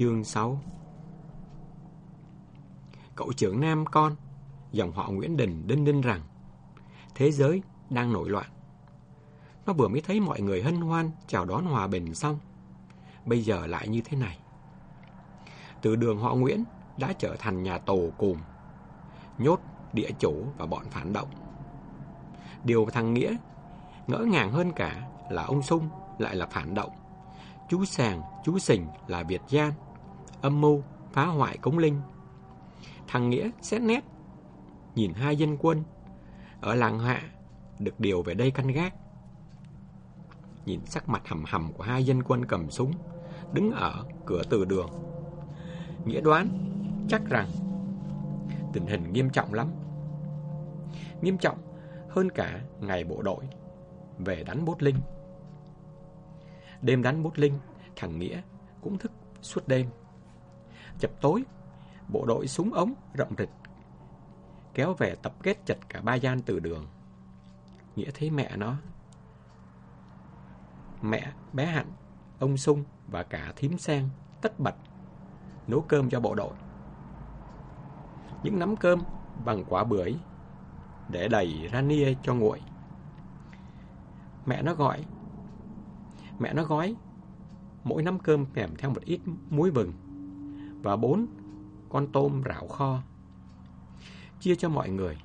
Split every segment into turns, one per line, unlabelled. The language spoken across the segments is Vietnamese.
Chương 6 Cậu trưởng nam con, dòng họ Nguyễn Đình đinh đinh rằng thế giới đang nổi loạn. Nó vừa mới thấy mọi người hân hoan chào đón hòa bình xong. Bây giờ lại như thế này. Từ đường họ Nguyễn đã trở thành nhà tù cùng nhốt địa chủ và bọn phản động. Điều thằng Nghĩa ngỡ ngàng hơn cả là ông Sung lại là phản động. Chú Sàng, chú Sình là Việt Gian, âm mưu, phá hoại cống linh. Thằng Nghĩa xét nét, nhìn hai dân quân ở làng hạ được điều về đây canh gác. Nhìn sắc mặt hầm hầm của hai dân quân cầm súng đứng ở cửa từ đường. Nghĩa đoán chắc rằng tình hình nghiêm trọng lắm. Nghiêm trọng hơn cả ngày bộ đội về đánh bốt linh. Đêm đánh bốt linh, thằng Nghĩa cũng thức suốt đêm. Chập tối, bộ đội súng ống rộng rịch kéo về tập kết chặt cả ba gian từ đường. Nghĩa thấy mẹ nó. Mẹ, bé Hạnh, ông Sung và cả thím sen tất bật nấu cơm cho bộ đội. Những nắm cơm bằng quả bưởi để đầy ra nia cho nguội. Mẹ nó gọi. Mẹ nó gói mỗi nắm cơm kèm theo một ít muối vừng và bốn con tôm rảo kho. Chia cho mọi người.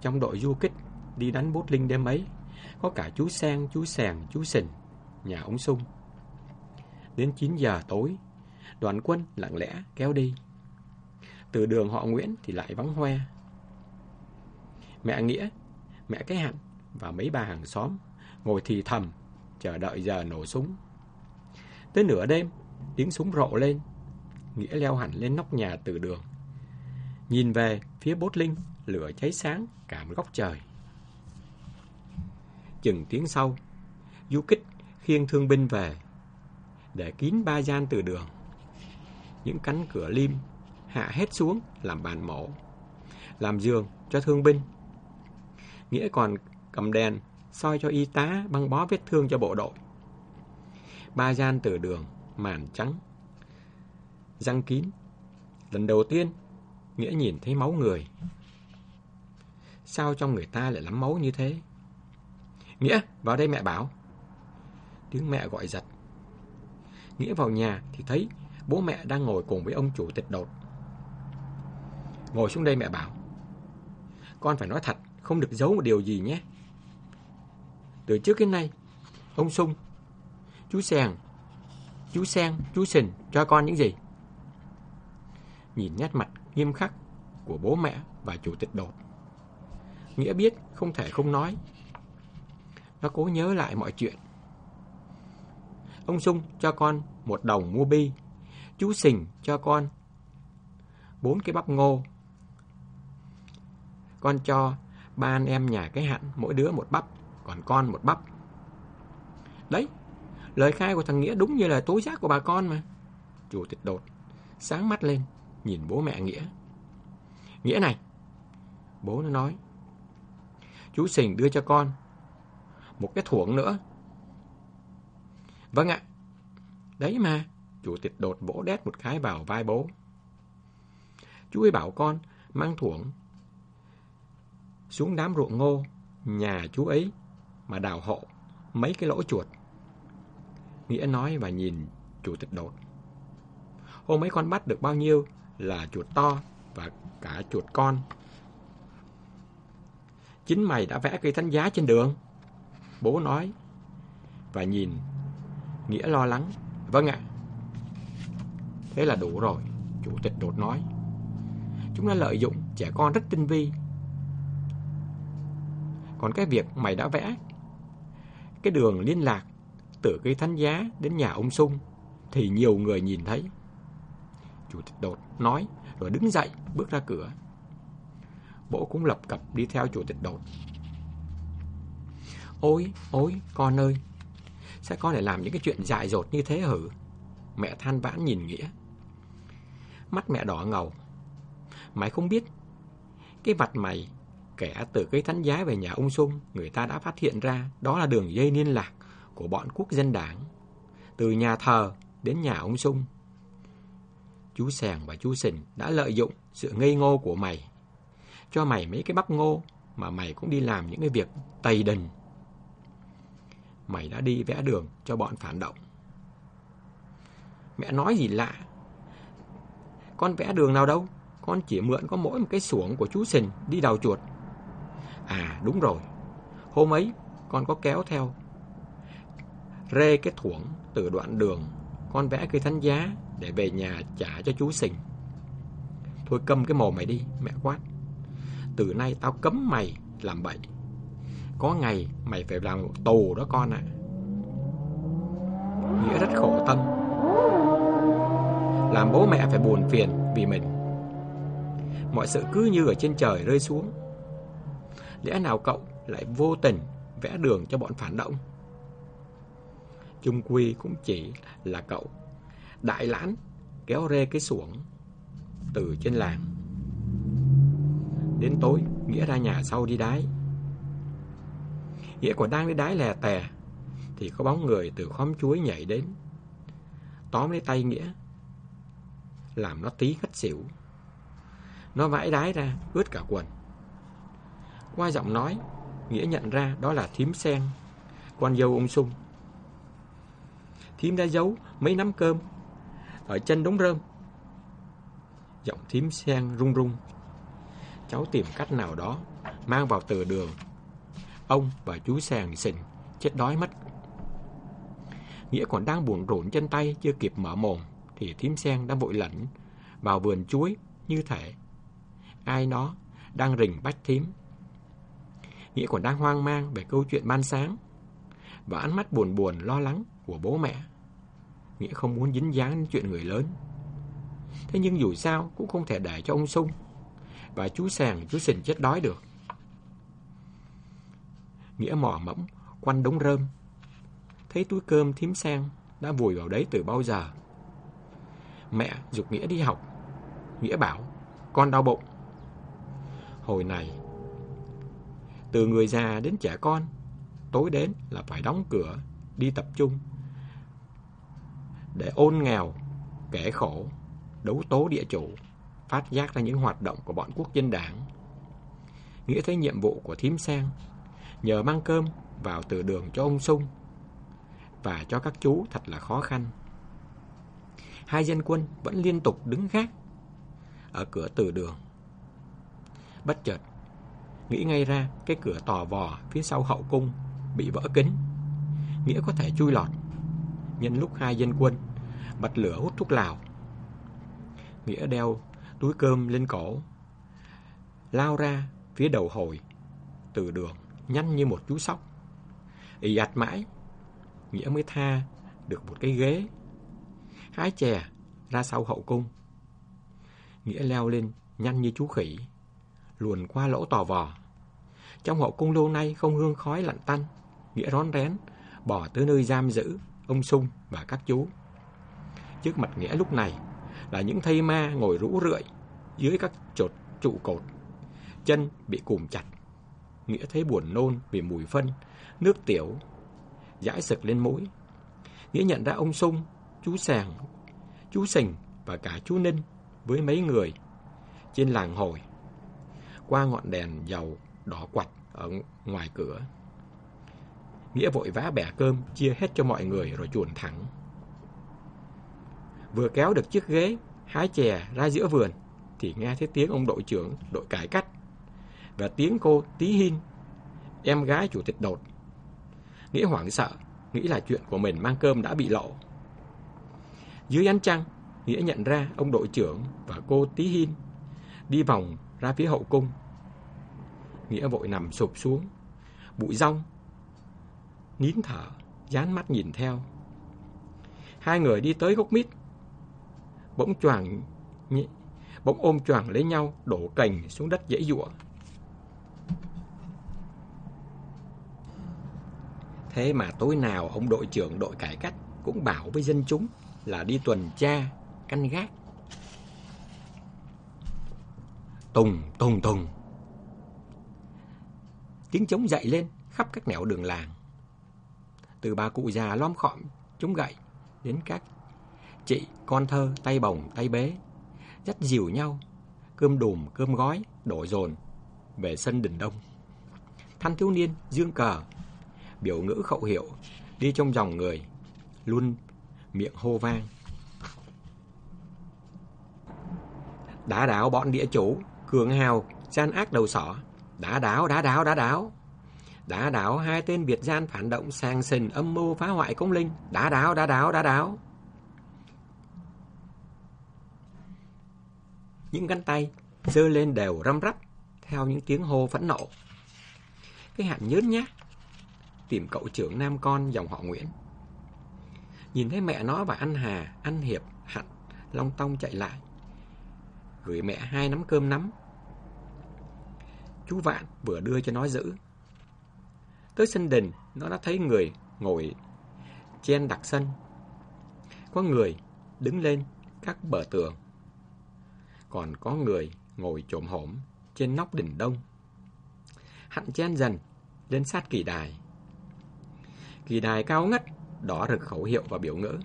Trong đội du kích đi đánh bốt linh đêm ấy, có cả chú Sang, chú Sàng, chú Sình, nhà ông Sung. Đến 9 giờ tối, đoàn quân lặng lẽ kéo đi. Từ đường họ Nguyễn thì lại vắng hoe. Mẹ Nghĩa, mẹ cái hạnh và mấy bà hàng xóm ngồi thì thầm, chờ đợi giờ nổ súng. Tới nửa đêm, tiếng súng rộ lên. Nghĩa leo hẳn lên nóc nhà từ đường. Nhìn về phía bốt linh, lửa cháy sáng cả một góc trời. Chừng tiếng sau, du kích khiêng thương binh về, để kín ba gian từ đường. Những cánh cửa lim hạ hết xuống làm bàn mổ, làm giường cho thương binh. Nghĩa còn cầm đèn soi cho y tá băng bó vết thương cho bộ đội. Ba gian từ đường, màn trắng, răng kín. Lần đầu tiên, Nghĩa nhìn thấy máu người. Sao trong người ta lại lắm máu như thế? Nghĩa, vào đây mẹ bảo. Tiếng mẹ gọi giật. Nghĩa vào nhà thì thấy bố mẹ đang ngồi cùng với ông chủ tịch đột. Ngồi xuống đây mẹ bảo. Con phải nói thật, không được giấu một điều gì nhé. Từ trước đến nay, ông Sung, chú Sàng, chú Sen, chú Sình cho con những gì? Nhìn nét mặt nghiêm khắc của bố mẹ và chủ tịch đột. Nghĩa biết không thể không nói. Nó cố nhớ lại mọi chuyện. Ông Sung cho con một đồng mua bi. Chú Sình cho con bốn cái bắp ngô. Con cho ba anh em nhà cái hạn mỗi đứa một bắp, còn con một bắp. Đấy, lời khai của thằng Nghĩa đúng như là tối giác của bà con mà. Chủ tịch đột, sáng mắt lên, nhìn bố mẹ Nghĩa. Nghĩa này, bố nó nói. Chú Sình đưa cho con một cái thuổng nữa. Vâng ạ. Đấy mà, chủ tịch đột vỗ đét một cái vào vai bố. Chú ấy bảo con mang thuổng xuống đám ruộng ngô nhà chú ấy mà đào hộ mấy cái lỗ chuột. Nghĩa nói và nhìn chủ tịch đột. Hôm mấy con bắt được bao nhiêu là chuột to và cả chuột con. Chính mày đã vẽ cây thánh giá trên đường. Bố nói. Và nhìn. Nghĩa lo lắng. Vâng ạ. Thế là đủ rồi. Chủ tịch đột nói. Chúng đã lợi dụng trẻ con rất tinh vi. Còn cái việc mày đã vẽ cái đường liên lạc từ cây thánh giá đến nhà ông Sung thì nhiều người nhìn thấy. Chủ tịch đột nói rồi đứng dậy bước ra cửa. Bố cũng lập cập đi theo chủ tịch đột. Ôi, ôi, con ơi, sao con lại làm những cái chuyện dại dột như thế hử? Mẹ than vãn nhìn Nghĩa. Mắt mẹ đỏ ngầu. Mày không biết, cái vặt mày kẻ từ cây thánh giá về nhà ông Sung, người ta đã phát hiện ra đó là đường dây liên lạc của bọn quốc dân đảng. Từ nhà thờ đến nhà ông Sung. Chú Sàng và chú Sình đã lợi dụng sự ngây ngô của mày. Cho mày mấy cái bắp ngô mà mày cũng đi làm những cái việc tày đần Mày đã đi vẽ đường cho bọn phản động. Mẹ nói gì lạ. Con vẽ đường nào đâu? Con chỉ mượn có mỗi một cái xuồng của chú Sình đi đào chuột. À đúng rồi. Hôm ấy, con có kéo theo, rê cái thuổng từ đoạn đường con vẽ cây thánh giá để về nhà trả cho chú Sình. Thôi câm cái mồm mày đi, mẹ quát. Từ nay tao cấm mày làm bậy. Có ngày mày phải làm tù đó con ạ. Nghĩa rất khổ tâm. Làm bố mẹ phải buồn phiền vì mình. Mọi sự cứ như ở trên trời rơi xuống. Lẽ nào cậu lại vô tình vẽ đường cho bọn phản động? chung quy cũng chỉ là cậu đại lãn kéo rê cái xuồng từ trên làng. Đến tối, Nghĩa ra nhà sau đi đái. Nghĩa còn đang đi đái lè tè, thì có bóng người từ khóm chuối nhảy đến. Tóm lấy tay Nghĩa, làm nó tí ngất xỉu. Nó vãi đái ra, ướt cả quần. Qua giọng nói, Nghĩa nhận ra đó là thím sen, con dâu ông Sung. Thím đã giấu mấy nắm cơm ở chân đống rơm. Giọng thím sen rung rung. Cháu tìm cách nào đó, mang vào từ đường. Ông và chú sàng xình chết đói mất. Nghĩa còn đang buồn rộn chân tay, chưa kịp mở mồm, thì thím sen đã vội lẩn vào vườn chuối như thể ai nó đang rình bách thím. Nghĩa còn đang hoang mang về câu chuyện ban sáng và ánh mắt buồn buồn, lo lắng của bố mẹ. Nghĩa không muốn dính dáng đến chuyện người lớn. Thế nhưng dù sao cũng không thể để cho ông Sung và chú Sàng, chú Sình chết đói được. Nghĩa mò mẫm, quanh đống rơm. Thấy túi cơm thím sang đã vùi vào đấy từ bao giờ. Mẹ dục Nghĩa đi học. Nghĩa bảo, con đau bụng. Hồi này, từ người già đến trẻ con, tối đến là phải đóng cửa, đi tập trung để ôn nghèo, kẻ khổ, đấu tố địa chủ, phát giác ra những hoạt động của bọn quốc dân đảng. Nghĩa thấy nhiệm vụ của thím sang, nhờ mang cơm vào từ đường cho ông Sung và cho các chú thật là khó khăn. Hai dân quân vẫn liên tục đứng gác ở cửa từ đường. Bất chợt, nghĩ ngay ra cái cửa tò vò phía sau hậu cung bị vỡ kính. Nghĩa có thể chui lọt. Nhân lúc hai dân quân bật lửa hút thuốc lào. Nghĩa đeo túi cơm lên cổ, lao ra phía đầu hồi, từ đường, nhanh như một chú sóc. ì ạch mãi, Nghĩa mới tha được một cái ghế. Hái chè ra sau hậu cung. Nghĩa leo lên nhanh như chú khỉ, luồn qua lỗ tò vò. Trong hậu cung lâu nay không hương khói lặn tanh, Nghĩa rón rén, bỏ tới nơi giam giữ ông Sung và các chú. Trước mặt Nghĩa lúc này là những thây ma ngồi rũ rượi dưới các chột trụ cột. Chân bị cùm chặt. Nghĩa thấy buồn nôn vì mùi phân, nước tiểu, dãi sực lên mũi. Nghĩa nhận ra ông Sung, chú Sàng, chú Sình và cả chú Ninh với mấy người trên làng hồi qua ngọn đèn dầu đỏ quạch ở ngoài cửa. Nghĩa vội vã bẻ cơm chia hết cho mọi người rồi chuồn thẳng Vừa kéo được chiếc ghế, hái chè ra giữa vườn, thì nghe thấy tiếng ông đội trưởng đội cải cách và tiếng cô Tí Hin, em gái chủ tịch đột. Nghĩa hoảng sợ, nghĩ là chuyện của mình mang cơm đã bị lộ. Dưới ánh trăng, Nghĩa nhận ra ông đội trưởng và cô Tí Hin đi vòng ra phía hậu cung. Nghĩa vội nằm sụp xuống, bụi rong, nín thở, dán mắt nhìn theo. Hai người đi tới gốc mít, bỗng choàng bỗng ôm choàng lấy nhau đổ cành xuống đất dễ dụa. Thế mà tối nào ông đội trưởng đội cải cách cũng bảo với dân chúng là đi tuần tra, canh gác. Tùng, tùng, tùng. Tiếng trống dậy lên khắp các nẻo đường làng. Từ bà cụ già lom khọm, chống gậy đến các chị, con thơ, tay bồng, tay bế, dắt dìu nhau, cơm đùm, cơm gói, đổ dồn về sân đình đông. Thanh thiếu niên dương cờ, biểu ngữ khẩu hiệu, đi trong dòng người, luôn miệng hô vang. đá đảo bọn địa chủ, cường hào, gian ác đầu sỏ. đá đảo, đá đảo, đá đảo. Đã đảo hai tên Việt gian phản động sang sình âm mưu phá hoại công linh. Đã đảo, đã đảo, đã đảo. Những gắn tay dơ lên đều răm rắp theo những tiếng hô phẫn nộ. Cái hạn nhớn nhá, tìm cậu trưởng nam con dòng họ Nguyễn. Nhìn thấy mẹ nó và anh Hà, anh Hiệp, Hạnh, long tông chạy lại. Gửi mẹ hai nắm cơm nắm. Chú Vạn vừa đưa cho nó giữ. Tới sân đình, nó đã thấy người ngồi chen đặt sân. Có người đứng lên các bờ tường. Còn có người ngồi trộm hổm trên nóc đỉnh đông. Hạnh chen dần lên sát kỳ đài. Kỳ đài cao ngất, đỏ rực khẩu hiệu và biểu ngữ.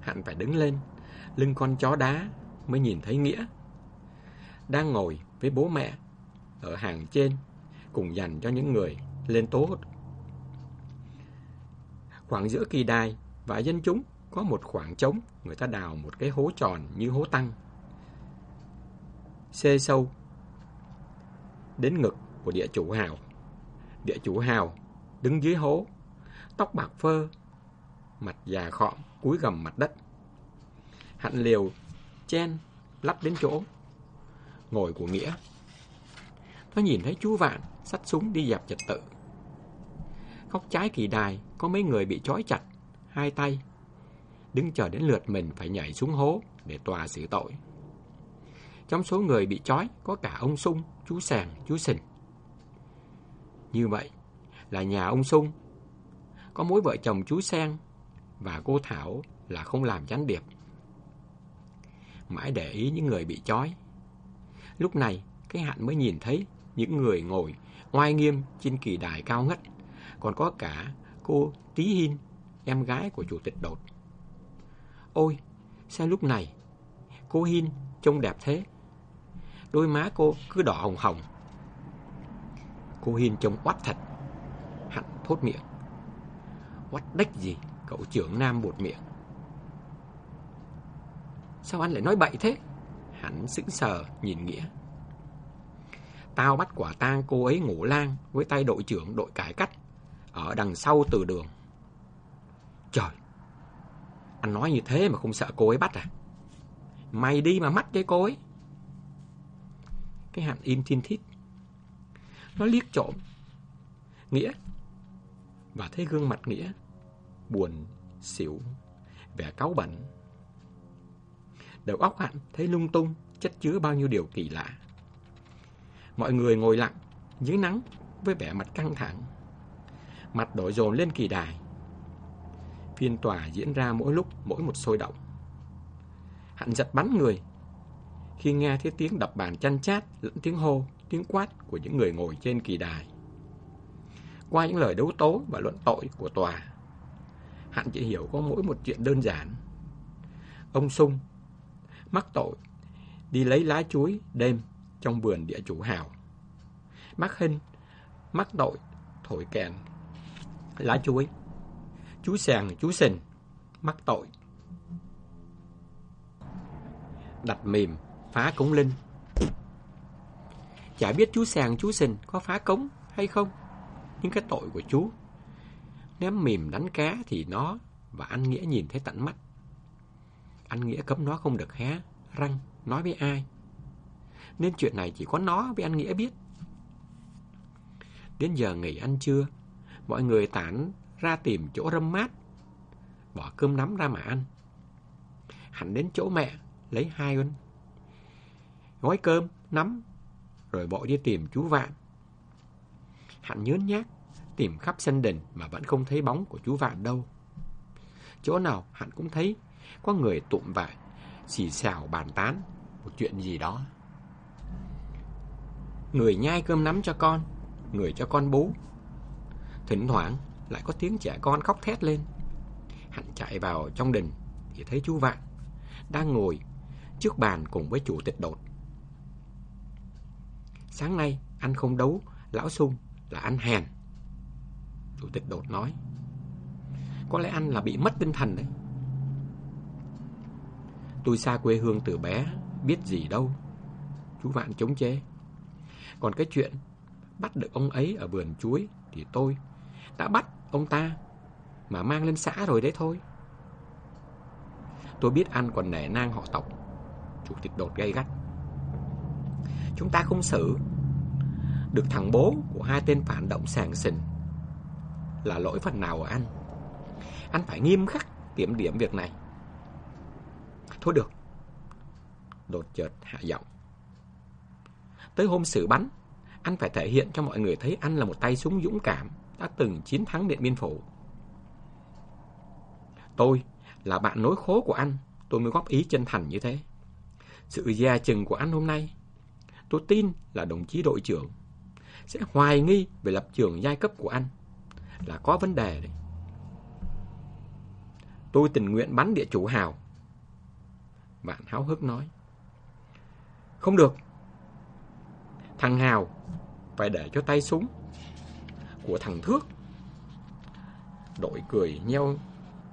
Hạnh phải đứng lên, lưng con chó đá mới nhìn thấy Nghĩa. Đang ngồi với bố mẹ ở hàng trên, cùng dành cho những người lên tốt. Khoảng giữa kỳ đài và dân chúng có một khoảng trống, người ta đào một cái hố tròn như hố tăng. Xê sâu đến ngực của địa chủ hào. Địa chủ hào đứng dưới hố, tóc bạc phơ, mặt già khọm, cúi gầm mặt đất. Hạnh liều, chen, lắp đến chỗ, ngồi của Nghĩa. Nó nhìn thấy chú Vạn sắt súng đi dẹp trật tự. Góc trái kỳ đài có mấy người bị trói chặt, hai tay. Đứng chờ đến lượt mình phải nhảy xuống hố để tòa xử tội. Trong số người bị trói có cả ông Sung, chú Sàng, chú Sình. Như vậy là nhà ông Sung có mối vợ chồng chú Sen và cô Thảo là không làm gián điệp. Mãi để ý những người bị trói. Lúc này, cái hạn mới nhìn thấy những người ngồi oai nghiêm trên kỳ đài cao ngất, còn có cả cô Tí Hin, em gái của chủ tịch đột. Ôi, sao lúc này cô Hin trông đẹp thế? Đôi má cô cứ đỏ hồng hồng. Cô Hin trông quát thật. Hạnh thốt miệng. quát đách gì? Cậu trưởng nam bột miệng. Sao anh lại nói bậy thế? Hắn sững sờ nhìn Nghĩa. Tao bắt quả tang cô ấy ngủ lang với tay đội trưởng đội cải cách ở đằng sau từ đường. Trời! Anh nói như thế mà không sợ cô ấy bắt à? Mày đi mà mắt với cô ấy. Cái hạn im thiên thít. Nó liếc trộm. Nghĩa. Và thấy gương mặt Nghĩa. Buồn, xỉu, vẻ cáu bẩn. Đầu óc hạn thấy lung tung, chất chứa bao nhiêu điều kỳ lạ. Mọi người ngồi lặng, dưới nắng, với vẻ mặt căng thẳng. Mặt đổi dồn lên kỳ đài. Phiên tòa diễn ra mỗi lúc, mỗi một sôi động. Hạn giật bắn người, khi nghe thấy tiếng đập bàn chăn chát lẫn tiếng hô, tiếng quát của những người ngồi trên kỳ đài. Qua những lời đấu tố và luận tội của tòa, Hạn chỉ hiểu có mỗi một chuyện đơn giản. Ông Sung mắc tội đi lấy lá chuối đêm trong vườn địa chủ hào. Mắc Hinh mắc tội thổi kèn lá chuối. Chú Sàng, chú Sình mắc tội đặt mềm phá cống linh. Chả biết chú Sàng chú Sình có phá cống hay không, nhưng cái tội của chú. Ném mềm đánh cá thì nó và anh Nghĩa nhìn thấy tận mắt. Anh Nghĩa cấm nó không được hé, răng, nói với ai. Nên chuyện này chỉ có nó với anh Nghĩa biết. Đến giờ nghỉ ăn trưa, mọi người tản ra tìm chỗ râm mát, bỏ cơm nắm ra mà ăn. Hạnh đến chỗ mẹ, lấy hai con gói cơm, nắm, rồi bộ đi tìm chú Vạn. Hạnh nhớn nhác, tìm khắp sân đình mà vẫn không thấy bóng của chú Vạn đâu. Chỗ nào Hạnh cũng thấy có người tụm vạn xì xào bàn tán một chuyện gì đó. Người nhai cơm nắm cho con, người cho con bú. Thỉnh thoảng lại có tiếng trẻ con khóc thét lên. Hạnh chạy vào trong đình thì thấy chú Vạn đang ngồi trước bàn cùng với chủ tịch đột. Sáng nay anh không đấu lão sung là anh hèn. Chủ tịch đột nói. Có lẽ anh là bị mất tinh thần đấy. Tôi xa quê hương từ bé, biết gì đâu. Chú Vạn chống chế. Còn cái chuyện bắt được ông ấy ở vườn chuối thì tôi đã bắt ông ta mà mang lên xã rồi đấy thôi. Tôi biết anh còn nể nang họ tộc. Chủ tịch đột gay gắt. Chúng ta không xử được thằng bố của hai tên phản động sàng sình. Là lỗi phần nào của anh? Anh phải nghiêm khắc kiểm điểm việc này. Thôi được. Đột chợt hạ giọng. Tới hôm xử bắn, anh phải thể hiện cho mọi người thấy anh là một tay súng dũng cảm đã từng chiến thắng Điện Biên Phủ. Tôi là bạn nối khố của anh, tôi mới góp ý chân thành như thế. Sự gia chừng của anh hôm nay, tôi tin là đồng chí đội trưởng sẽ hoài nghi về lập trường giai cấp của anh là có vấn đề đấy. Tôi tình nguyện bắn địa chủ Hào. Bạn háo hức nói. Không được. Thằng Hào phải để cho tay súng của thằng Thước. Đội cười nheo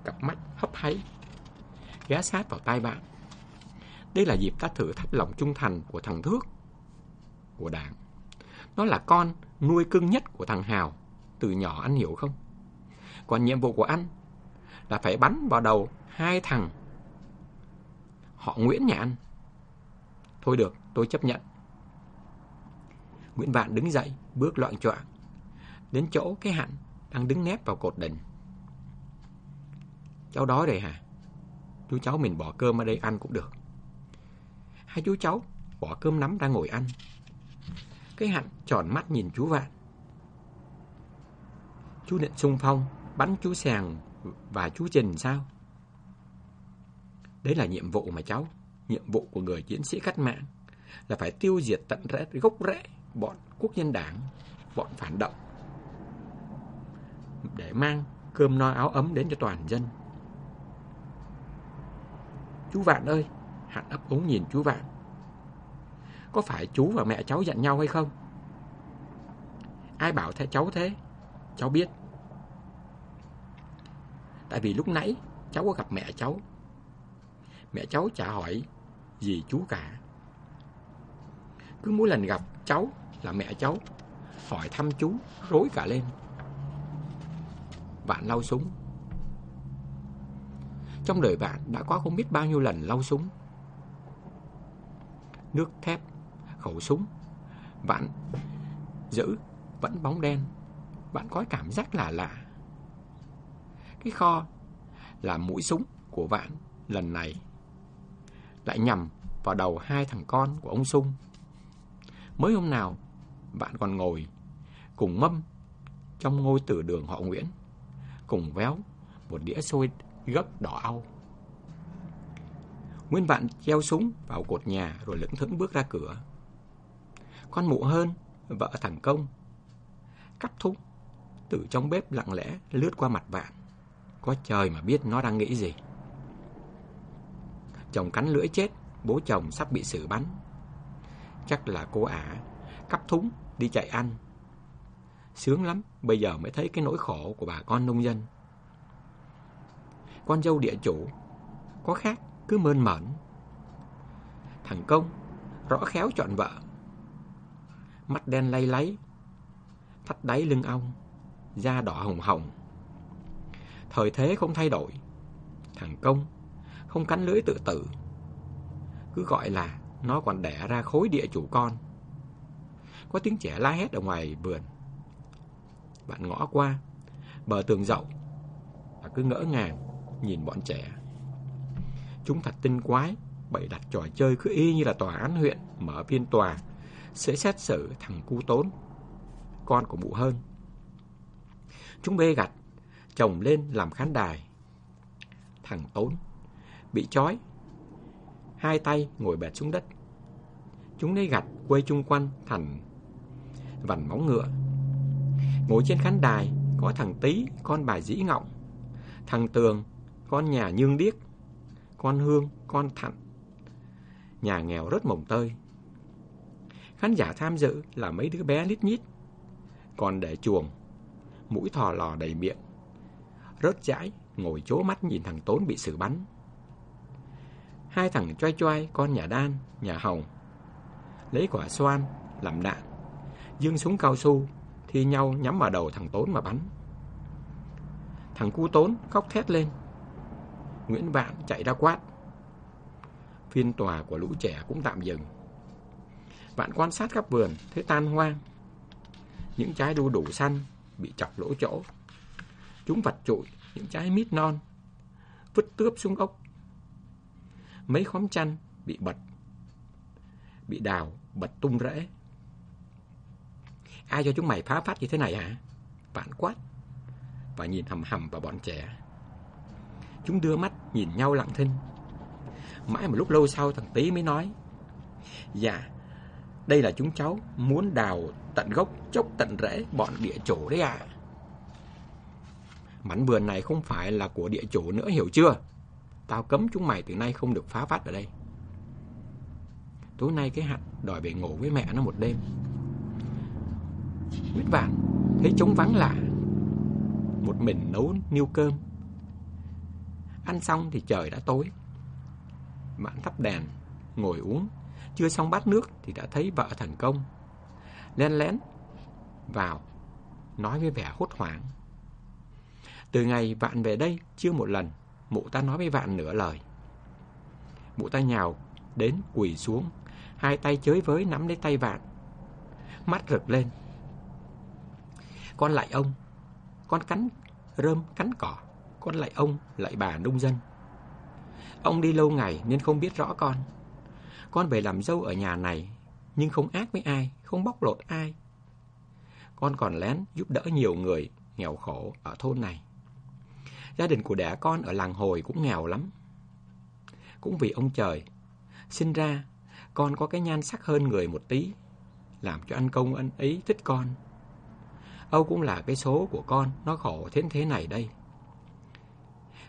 cặp mắt hấp háy, ghé sát vào tai bạn. Đây là dịp ta thử thách lòng trung thành của thằng Thước, của đảng. Nó là con nuôi cưng nhất của thằng Hào, từ nhỏ anh hiểu không? Còn nhiệm vụ của anh là phải bắn vào đầu hai thằng họ Nguyễn nhà anh. Thôi được, tôi chấp nhận. Nguyễn Vạn đứng dậy, bước loạn choạng đến chỗ cái hạnh đang đứng nép vào cột đình Cháu đói rồi hả? Chú cháu mình bỏ cơm ở đây ăn cũng được. Hai chú cháu bỏ cơm nắm ra ngồi ăn. Cái hạnh tròn mắt nhìn chú Vạn. Chú định xung phong, bắn chú Sàng và chú Trình sao? Đấy là nhiệm vụ mà cháu. Nhiệm vụ của người chiến sĩ cách mạng là phải tiêu diệt tận rễ, gốc rễ bọn quốc nhân đảng, bọn phản động. Để mang cơm no áo ấm đến cho toàn dân. Chú Vạn ơi, Hạnh ấp úng nhìn chú Vạn. Có phải chú và mẹ cháu giận nhau hay không? Ai bảo thế cháu thế? Cháu biết. Tại vì lúc nãy cháu có gặp mẹ cháu. Mẹ cháu chả hỏi gì chú cả. Cứ mỗi lần gặp cháu là mẹ cháu hỏi thăm chú rối cả lên bạn lau súng. Trong đời bạn đã có không biết bao nhiêu lần lau súng. Nước thép, khẩu súng, bạn giữ vẫn bóng đen. Bạn có cảm giác lạ lạ. Cái kho là mũi súng của bạn lần này lại nhằm vào đầu hai thằng con của ông Sung. Mới hôm nào, bạn còn ngồi cùng mâm trong ngôi tử đường họ Nguyễn, cùng véo một đĩa xôi gấc đỏ au. Nguyên Vạn treo súng vào cột nhà rồi lững thững bước ra cửa. Con mụ hơn, vợ thằng Công, cắt thúc, từ trong bếp lặng lẽ lướt qua mặt Vạn. Có trời mà biết nó đang nghĩ gì. Chồng cắn lưỡi chết, bố chồng sắp bị xử bắn. Chắc là cô ả, cắp thúng, đi chạy ăn. Sướng lắm, bây giờ mới thấy cái nỗi khổ của bà con nông dân. Con dâu địa chủ, có khác, cứ mơn mởn. Thằng Công, rõ khéo chọn vợ. Mắt đen lay láy, thắt đáy lưng ong, da đỏ hồng hồng. Thời thế không thay đổi. Thằng Công không cắn lưới tự tử. Cứ gọi là nó còn đẻ ra khối địa chủ con. Có tiếng trẻ la hét ở ngoài vườn. Bạn ngõ qua, bờ tường rộng, và cứ ngỡ ngàng nhìn bọn trẻ. Chúng thật tinh quái, bày đặt trò chơi cứ y như là tòa án huyện mở phiên tòa sẽ xét xử thằng cu tốn, con của mụ hơn. Chúng bê gạch, chồng lên làm khán đài. Thằng tốn bị trói. Hai tay ngồi bệt xuống đất. Chúng lấy gạch quay chung quanh thành vằn móng ngựa. Ngồi trên khán đài có thằng Tý, con bà Dĩ Ngọng, thằng Tường, con nhà Nhương Điếc, con Hương, con Thạnh, nhà nghèo rất mồng tơi. Khán giả tham dự là mấy đứa bé lít nhít, còn để chuồng, mũi thò lò đầy miệng, rớt rãi ngồi chố mắt nhìn thằng Tốn bị xử bắn. Hai thằng choai choai, con nhà đan, nhà hồng, lấy quả xoan, làm đạn, dương súng cao su, thi nhau nhắm vào đầu thằng Tốn mà bắn. Thằng cu Tốn khóc thét lên. Nguyễn Vạn chạy ra quát. Phiên tòa của lũ trẻ cũng tạm dừng. Vạn quan sát khắp vườn, thấy tan hoang. Những trái đu đủ xanh bị chọc lỗ chỗ. Chúng vặt trụi những trái mít non, vứt tướp xuống ốc. Mấy khóm chanh bị bật, bị đào, bật tung rễ. Ai cho chúng mày phá phát như thế này hả? Vạn quát và nhìn hầm hầm vào bọn trẻ. Chúng đưa mắt nhìn nhau lặng thinh. Mãi một lúc lâu sau thằng Tý mới nói Dạ, đây là chúng cháu muốn đào tận gốc chốc tận rễ bọn địa chủ đấy ạ. À. Mảnh vườn này không phải là của địa chủ nữa hiểu chưa? Tao cấm chúng mày từ nay không được phá phát ở đây. Tối nay cái hạt đòi về ngủ với mẹ nó một đêm. Nguyễn Vạn thấy trống vắng lạ. Một mình nấu niêu cơm. Ăn xong thì trời đã tối. Bạn thắp đèn, ngồi uống. Chưa xong bát nước thì đã thấy vợ thành công. Lên lén vào, nói với vẻ hốt hoảng. Từ ngày Vạn về đây chưa một lần, mụ ta nói với Vạn nửa lời. Mụ ta nhào đến quỳ xuống, hai tay chới với nắm lấy tay Vạn. Mắt rực lên. Con lại ông, con cắn rơm cắn cỏ, con lại ông, lại bà nông dân. Ông đi lâu ngày nên không biết rõ con. Con về làm dâu ở nhà này, nhưng không ác với ai, không bóc lột ai. Con còn lén giúp đỡ nhiều người nghèo khổ ở thôn này. Gia đình của đẻ con ở làng hồi cũng nghèo lắm. Cũng vì ông trời, sinh ra con có cái nhan sắc hơn người một tí, làm cho anh công anh ấy thích con. Âu cũng là cái số của con, nó khổ thế thế này đây.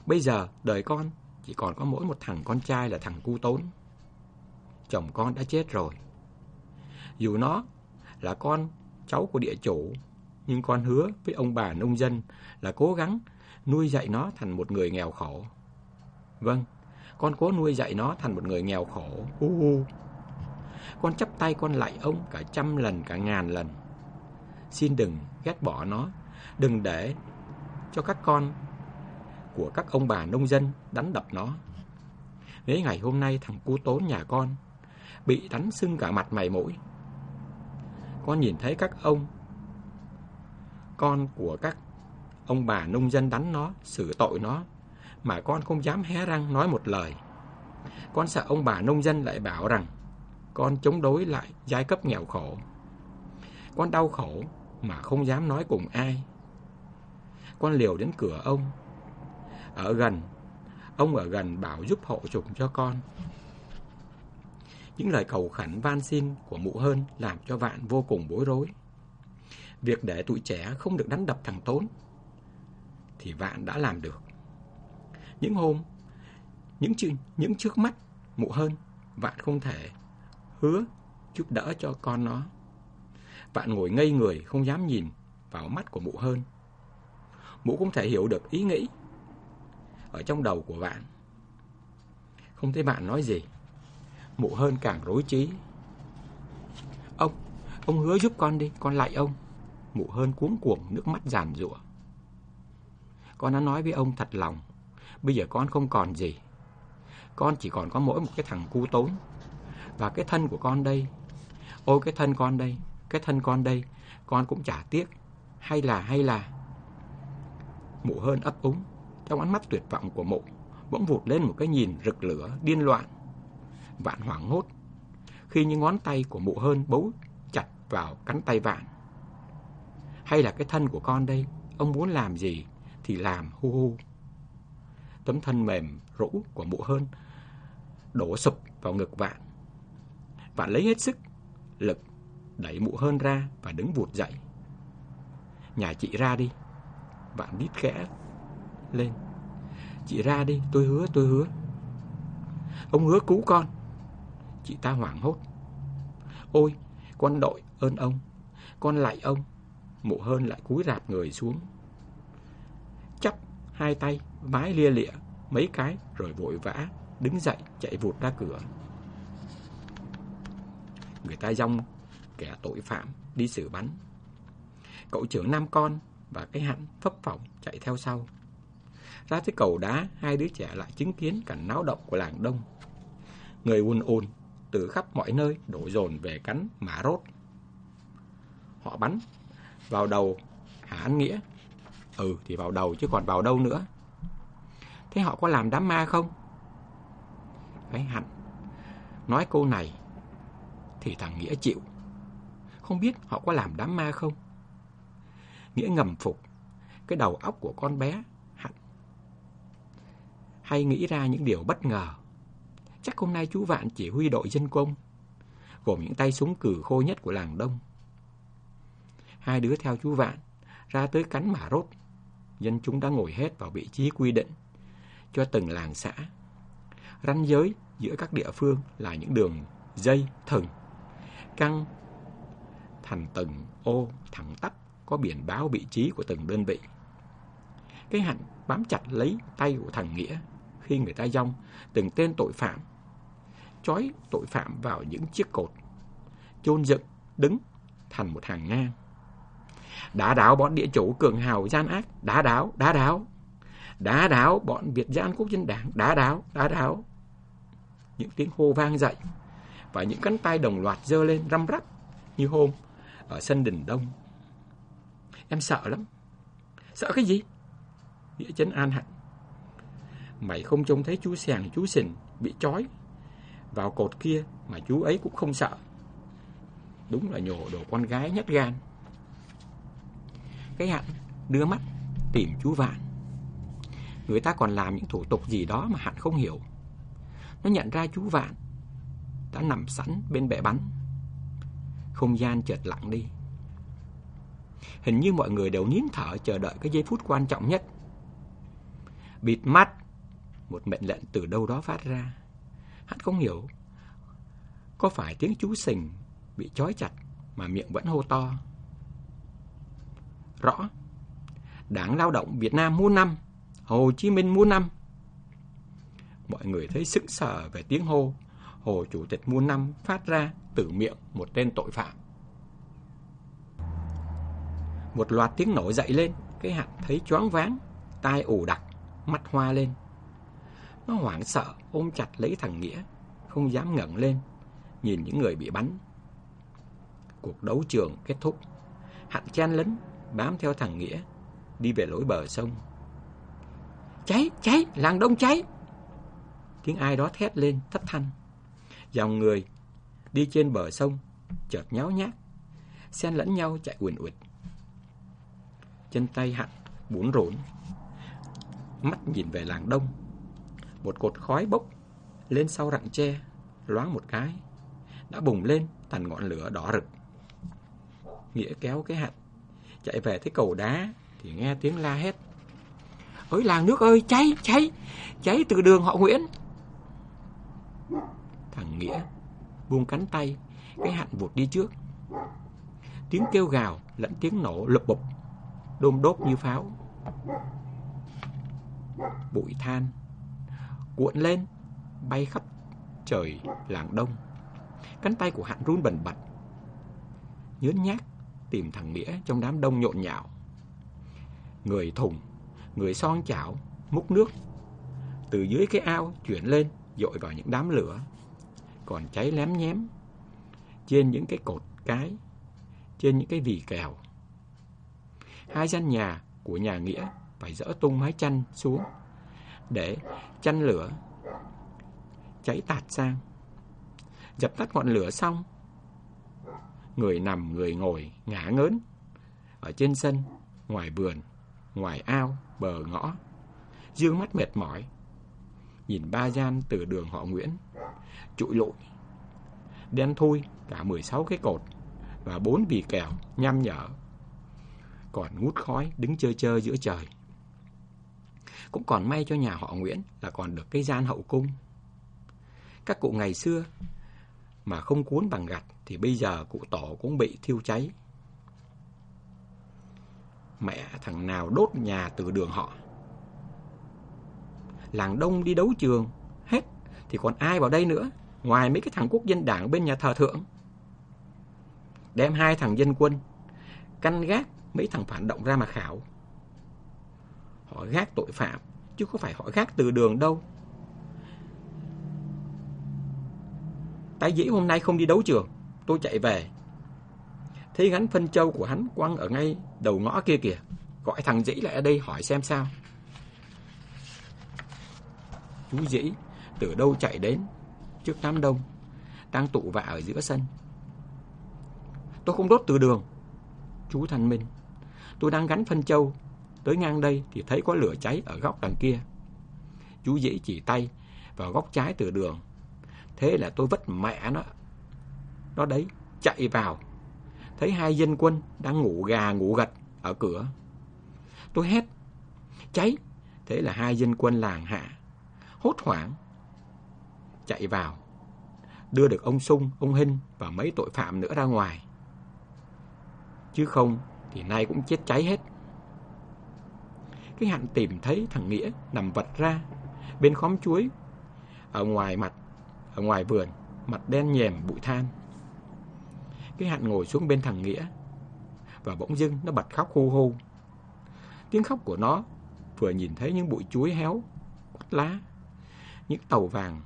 Bây giờ đời con chỉ còn có mỗi một thằng con trai là thằng cu tốn. Chồng con đã chết rồi. Dù nó là con cháu của địa chủ, nhưng con hứa với ông bà nông dân là cố gắng nuôi dạy nó thành một người nghèo khổ. Vâng, con cố nuôi dạy nó thành một người nghèo khổ. Hu hu. Con chắp tay con lại ông cả trăm lần, cả ngàn lần. Xin đừng ghét bỏ nó, đừng để cho các con của các ông bà nông dân đánh đập nó. Mấy ngày hôm nay thằng cu tốn nhà con bị đánh sưng cả mặt mày mũi. Con nhìn thấy các ông con của các ông bà nông dân đánh nó, xử tội nó, mà con không dám hé răng nói một lời. Con sợ ông bà nông dân lại bảo rằng con chống đối lại giai cấp nghèo khổ. Con đau khổ mà không dám nói cùng ai. Con liều đến cửa ông. Ở gần, ông ở gần bảo giúp hộ trùng cho con. Những lời cầu khẩn van xin của mụ hơn làm cho vạn vô cùng bối rối. Việc để tụi trẻ không được đánh đập thằng Tốn thì Vạn đã làm được. Những hôm, những chuyện, những trước mắt mụ hơn, Vạn không thể hứa giúp đỡ cho con nó. Vạn ngồi ngây người không dám nhìn vào mắt của mụ hơn. Mụ cũng thể hiểu được ý nghĩ ở trong đầu của Vạn. Không thấy bạn nói gì. Mụ hơn càng rối trí. Ông, ông hứa giúp con đi, con lại ông. Mụ hơn cuống cuồng nước mắt giàn rụa. Con đã nói với ông thật lòng. Bây giờ con không còn gì. Con chỉ còn có mỗi một cái thằng cu tốn. Và cái thân của con đây. Ôi cái thân con đây. Cái thân con đây. Con cũng chả tiếc. Hay là hay là. Mụ hơn ấp úng. Trong ánh mắt tuyệt vọng của mụ. Bỗng vụt lên một cái nhìn rực lửa, điên loạn. Vạn hoảng hốt. Khi những ngón tay của mụ hơn bấu chặt vào cánh tay vạn. Hay là cái thân của con đây. Ông muốn làm gì thì làm hu hu. Tấm thân mềm rũ của mụ hơn đổ sụp vào ngực vạn. Vạn lấy hết sức, lực, đẩy mụ hơn ra và đứng vụt dậy. Nhà chị ra đi. Vạn đít khẽ lên. Chị ra đi, tôi hứa, tôi hứa. Ông hứa cứu con. Chị ta hoảng hốt. Ôi, con đội ơn ông, con lạy ông. Mụ hơn lại cúi rạp người xuống. Chắp hai tay, vái lia lịa mấy cái rồi vội vã đứng dậy chạy vụt ra cửa. Người ta dòng kẻ tội phạm đi xử bắn. Cậu trưởng năm con và cái hạnh phấp phỏng chạy theo sau. Ra tới cầu đá, hai đứa trẻ lại chứng kiến cảnh náo động của làng đông. Người ùn ùn từ khắp mọi nơi đổ dồn về cắn mã rốt. Họ bắn vào đầu Hà An Nghĩa. Ừ thì vào đầu chứ còn vào đâu nữa. Thế họ có làm đám ma không? Cái hạnh nói câu này thì thằng Nghĩa chịu. Không biết họ có làm đám ma không? Nghĩa ngầm phục cái đầu óc của con bé hẳn. Hay nghĩ ra những điều bất ngờ. Chắc hôm nay chú Vạn chỉ huy đội dân công, gồm những tay súng cử khô nhất của làng Đông. Hai đứa theo chú Vạn, ra tới cánh mả rốt. Dân chúng đã ngồi hết vào vị trí quy định cho từng làng xã. Ranh giới giữa các địa phương là những đường dây thừng, căng thành từng ô thẳng tắp có biển báo vị trí của từng đơn vị. Cái hạnh bám chặt lấy tay của thằng Nghĩa khi người ta dông từng tên tội phạm, trói tội phạm vào những chiếc cột, chôn dựng, đứng thành một hàng ngang. Đá đáo bọn địa chủ cường hào gian ác, đá đáo, đá đáo. Đá đáo bọn Việt gian quốc dân đảng, đá đáo, đá đáo. Những tiếng hô vang dậy và những cánh tay đồng loạt dơ lên răm rắp như hôm ở sân đình đông. Em sợ lắm. Sợ cái gì? Nghĩa chấn an hạnh. Mày không trông thấy chú sàng chú sình bị trói vào cột kia mà chú ấy cũng không sợ. Đúng là nhổ đồ con gái nhất gan. Cái hạnh đưa mắt tìm chú Vạn. Người ta còn làm những thủ tục gì đó mà hạnh không hiểu. Nó nhận ra chú Vạn đã nằm sẵn bên bệ bắn. Không gian chợt lặng đi. Hình như mọi người đều nín thở chờ đợi cái giây phút quan trọng nhất. Bịt mắt! Một mệnh lệnh từ đâu đó phát ra. Hắn không hiểu. Có phải tiếng chú sình bị trói chặt mà miệng vẫn hô to. Rõ. Đảng Lao động Việt Nam muôn năm. Hồ Chí Minh muôn năm. Mọi người thấy sững sờ về tiếng hô. Hồ Chủ tịch muôn năm phát ra từ miệng một tên tội phạm. Một loạt tiếng nổ dậy lên, cái hạt thấy choáng váng, tai ủ đặc, mắt hoa lên. Nó hoảng sợ, ôm chặt lấy thằng Nghĩa, không dám ngẩng lên, nhìn những người bị bắn. Cuộc đấu trường kết thúc, hạn chen lấn, bám theo thằng Nghĩa, đi về lối bờ sông. Cháy, cháy, làng đông cháy! Tiếng ai đó thét lên, thất thanh. Dòng người đi trên bờ sông, chợt nháo nhác, xen lẫn nhau chạy quỳnh uỵch chân tay hạnh bủn rốn Mắt nhìn về làng đông. Một cột khói bốc lên sau rặng tre, loáng một cái, đã bùng lên thành ngọn lửa đỏ rực. Nghĩa kéo cái hạnh, chạy về tới cầu đá thì nghe tiếng la hét. Ơi làng nước ơi, cháy, cháy, cháy từ đường họ Nguyễn. Thằng Nghĩa buông cánh tay, cái hạnh vụt đi trước. Tiếng kêu gào lẫn tiếng nổ lụp bục, đôm đốt như pháo. Bụi than cuộn lên, bay khắp trời làng đông. Cánh tay của Hạnh run bần bật. Nhớn nhác tìm thằng Nghĩa trong đám đông nhộn nhạo. Người thùng, người son chảo, múc nước. Từ dưới cái ao chuyển lên, dội vào những đám lửa. Còn cháy lém nhém trên những cái cột cái, trên những cái vì kèo hai gian nhà của nhà Nghĩa phải dỡ tung mái chăn xuống để chăn lửa cháy tạt sang. Dập tắt ngọn lửa xong, người nằm người ngồi ngã ngớn ở trên sân, ngoài vườn, ngoài ao, bờ ngõ, dương mắt mệt mỏi, nhìn ba gian từ đường họ Nguyễn, trụi lụi, đen thui cả 16 cái cột và bốn bì kèo nhăm nhở còn ngút khói đứng chơi chơi giữa trời. Cũng còn may cho nhà họ Nguyễn là còn được cái gian hậu cung. Các cụ ngày xưa mà không cuốn bằng gạch thì bây giờ cụ tổ cũng bị thiêu cháy. Mẹ thằng nào đốt nhà từ đường họ. Làng đông đi đấu trường, hết, thì còn ai vào đây nữa, ngoài mấy cái thằng quốc dân đảng bên nhà thờ thượng. Đem hai thằng dân quân, canh gác mấy thằng phản động ra mà khảo. Họ gác tội phạm, chứ không phải họ gác từ đường đâu. Tại dĩ hôm nay không đi đấu trường, tôi chạy về. Thấy gắn phân châu của hắn quăng ở ngay đầu ngõ kia kìa. Gọi thằng dĩ lại ở đây hỏi xem sao. Chú dĩ từ đâu chạy đến trước đám đông đang tụ vạ ở giữa sân. Tôi không đốt từ đường. Chú thành minh. Tôi đang gắn phân châu. Tới ngang đây thì thấy có lửa cháy ở góc đằng kia. Chú dễ chỉ tay vào góc trái từ đường. Thế là tôi vất mẹ nó. Nó đấy, chạy vào. Thấy hai dân quân đang ngủ gà ngủ gật ở cửa. Tôi hét. Cháy. Thế là hai dân quân làng hạ. Hốt hoảng. Chạy vào. Đưa được ông Sung, ông Hinh và mấy tội phạm nữa ra ngoài. Chứ không thì nay cũng chết cháy hết. Cái hạnh tìm thấy thằng Nghĩa nằm vật ra bên khóm chuối ở ngoài mặt, ở ngoài vườn, mặt đen nhèm bụi than. Cái hạnh ngồi xuống bên thằng Nghĩa và bỗng dưng nó bật khóc hu hu. Tiếng khóc của nó vừa nhìn thấy những bụi chuối héo, quất lá, những tàu vàng,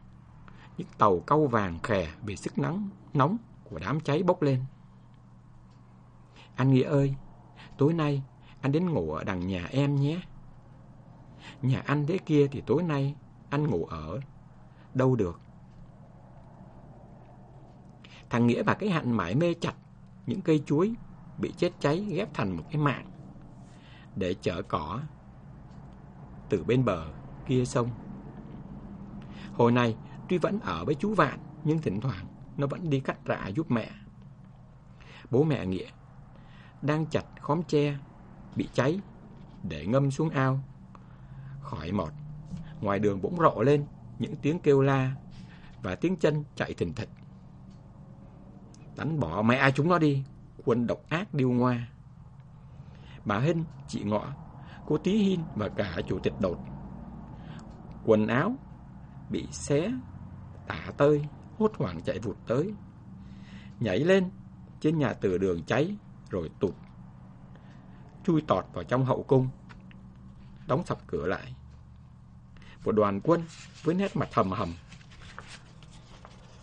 những tàu câu vàng khè vì sức nắng nóng của đám cháy bốc lên. Anh Nghĩa ơi, tối nay anh đến ngủ ở đằng nhà em nhé. Nhà anh thế kia thì tối nay anh ngủ ở đâu được. Thằng Nghĩa và cái hạnh mãi mê chặt những cây chuối bị chết cháy ghép thành một cái mạng để chở cỏ từ bên bờ kia sông. Hồi này tuy vẫn ở với chú Vạn nhưng thỉnh thoảng nó vẫn đi cắt rạ giúp mẹ. Bố mẹ Nghĩa đang chặt khóm tre bị cháy để ngâm xuống ao. Khỏi mọt, ngoài đường bỗng rộ lên những tiếng kêu la và tiếng chân chạy thình thịch. Đánh bỏ mẹ chúng nó đi, quân độc ác điêu ngoa. Bà Hinh, chị Ngọ, cô Tí Hin và cả chủ tịch đột. Quần áo bị xé, tả tơi, hốt hoảng chạy vụt tới. Nhảy lên trên nhà từ đường cháy rồi tụt. Chui tọt vào trong hậu cung, đóng sập cửa lại. Một đoàn quân với nét mặt hầm hầm,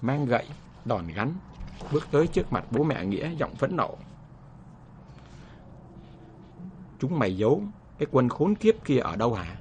mang gậy, đòn gắn, bước tới trước mặt bố mẹ Nghĩa giọng phẫn nộ. Chúng mày giấu cái quân khốn kiếp kia ở đâu hả?